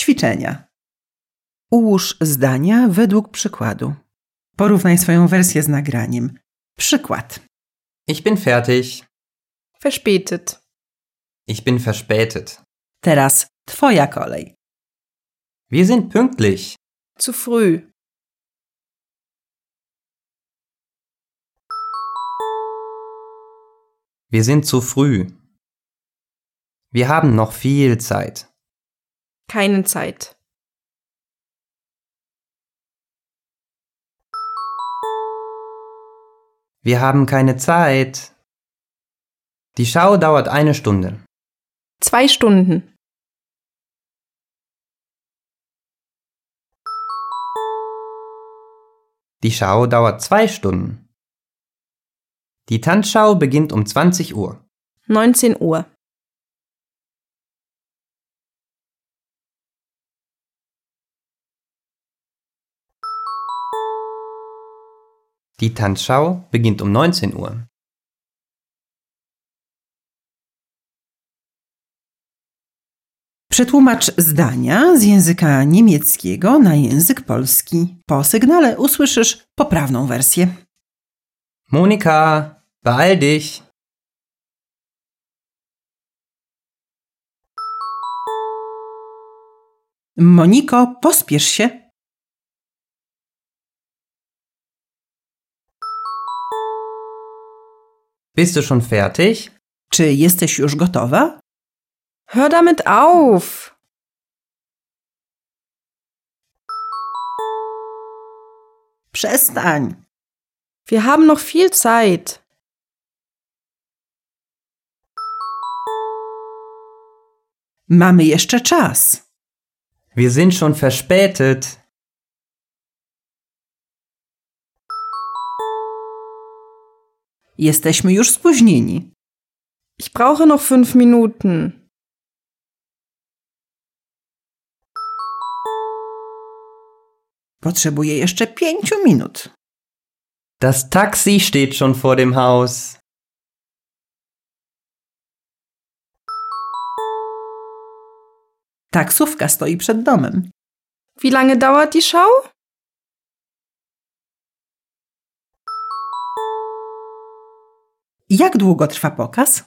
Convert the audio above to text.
Ćwiczenia. Ułóż zdania według przykładu. Porównaj swoją wersję z nagraniem. Przykład. Ich bin fertig. Verspätet. Ich bin verspätet. Teraz twoja kolej. Wir sind pünktlich. Zu früh. Wir sind zu früh. Wir haben noch viel Zeit. Keine Zeit. Wir haben keine Zeit. Die Schau dauert eine Stunde. Zwei Stunden. Die Schau dauert zwei Stunden. Die Tanzschau beginnt um 20 Uhr. 19 Uhr. Die Tanzschau beginnt um 19 Uhr. Przetłumacz zdania z języka niemieckiego na język polski. Po sygnale usłyszysz poprawną wersję. Monika, beeil dich. Moniko, pospiesz się. Bist du schon fertig? Czy jesteś już gotowa? Hör damit auf. Przestań. Wir haben noch viel Zeit. Mamy jeszcze czas. Wir sind schon verspätet. Jesteśmy już spóźnieni. Ich brauche noch fünf Minuten. Potrzebuję jeszcze pięciu minut. Das Taxi steht schon vor dem Haus. Taksówka stoi przed domem. Wie lange dauert die Schau? Jak długo trwa pokaz?